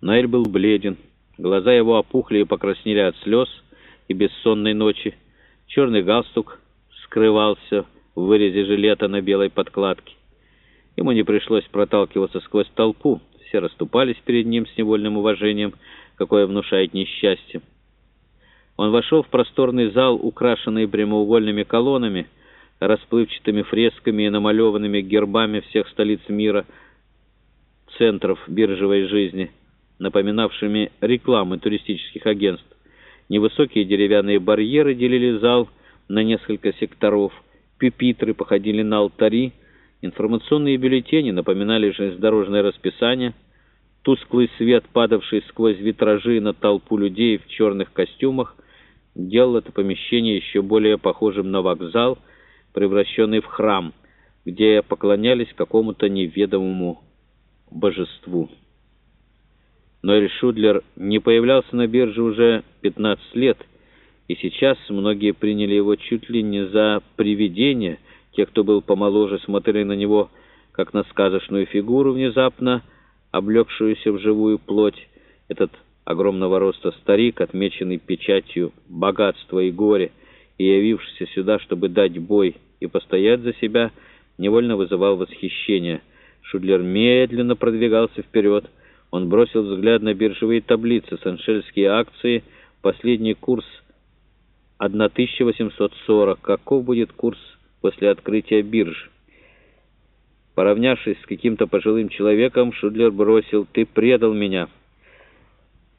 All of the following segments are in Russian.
Ноэль был бледен. Глаза его опухли и покраснели от слез и бессонной ночи. Черный галстук скрывался в вырезе жилета на белой подкладке. Ему не пришлось проталкиваться сквозь толпу. Все расступались перед ним с невольным уважением, какое внушает несчастье. Он вошел в просторный зал, украшенный прямоугольными колоннами, расплывчатыми фресками и намалеванными гербами всех столиц мира, центров биржевой жизни, напоминавшими рекламы туристических агентств. Невысокие деревянные барьеры делили зал на несколько секторов, пюпитры походили на алтари, информационные бюллетени напоминали железнодорожное расписание, тусклый свет, падавший сквозь витражи на толпу людей в черных костюмах, делал это помещение еще более похожим на вокзал, превращенный в храм, где поклонялись какому-то неведомому божеству. Но Эль Шудлер не появлялся на бирже уже 15 лет, и сейчас многие приняли его чуть ли не за привидение. Те, кто был помоложе, смотрели на него, как на сказочную фигуру, внезапно облегшуюся в живую плоть. Этот огромного роста старик, отмеченный печатью богатства и горя, и явившийся сюда, чтобы дать бой и постоять за себя, невольно вызывал восхищение. Шудлер медленно продвигался вперед. Он бросил взгляд на биржевые таблицы, саншельские акции, последний курс 1840. Каков будет курс после открытия бирж? Поравнявшись с каким-то пожилым человеком, Шудлер бросил «Ты предал меня».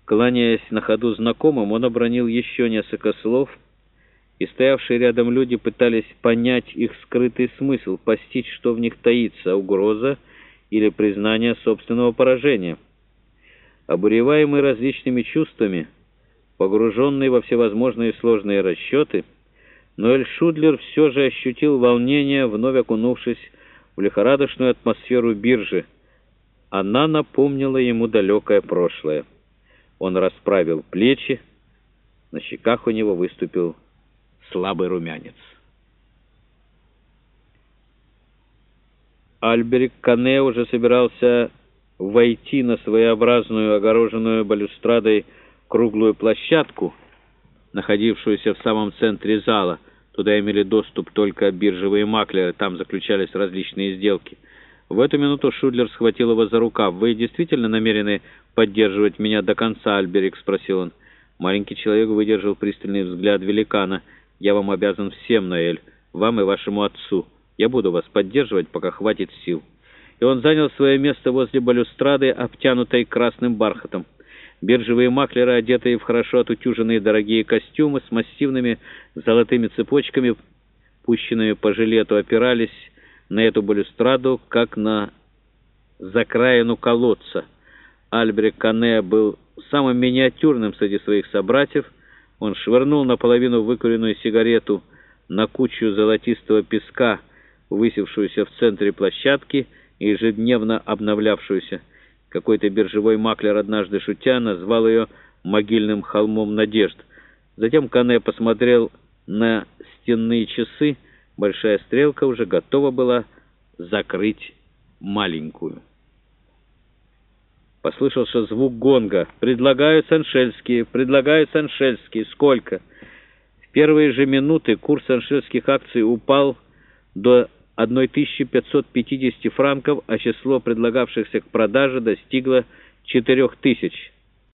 Кланяясь на ходу знакомым, он обронил еще несколько слов, и стоявшие рядом люди пытались понять их скрытый смысл, постичь, что в них таится, угроза или признание собственного поражения. Обуреваемый различными чувствами, погруженный во всевозможные сложные расчеты, Ноэль Шудлер все же ощутил волнение, вновь окунувшись в лихорадочную атмосферу биржи. Она напомнила ему далекое прошлое. Он расправил плечи, на щеках у него выступил слабый румянец. Альберик Кане уже собирался войти на своеобразную, огороженную балюстрадой круглую площадку, находившуюся в самом центре зала. Туда имели доступ только биржевые маклеры, там заключались различные сделки — в эту минуту Шудлер схватил его за рукав. «Вы действительно намерены поддерживать меня до конца, Альберик?» — спросил он. Маленький человек выдержал пристальный взгляд великана. «Я вам обязан всем, Ноэль, вам и вашему отцу. Я буду вас поддерживать, пока хватит сил». И он занял свое место возле балюстрады, обтянутой красным бархатом. Биржевые маклеры, одетые в хорошо отутюженные дорогие костюмы с массивными золотыми цепочками, пущенными по жилету, опирались на эту балюстраду, как на закраину колодца. Альбрек Кане был самым миниатюрным среди своих собратьев. Он швырнул наполовину выкуренную сигарету на кучу золотистого песка, высевшуюся в центре площадки ежедневно обновлявшуюся. Какой-то биржевой маклер однажды шутя назвал ее «могильным холмом надежд». Затем Кане посмотрел на стенные часы, Большая стрелка уже готова была закрыть маленькую. Послышался звук гонга. «Предлагаю саншельские, предлагаю саншельские. Сколько?» В первые же минуты курс саншельских акций упал до 1550 франков, а число предлагавшихся к продаже достигло 4000.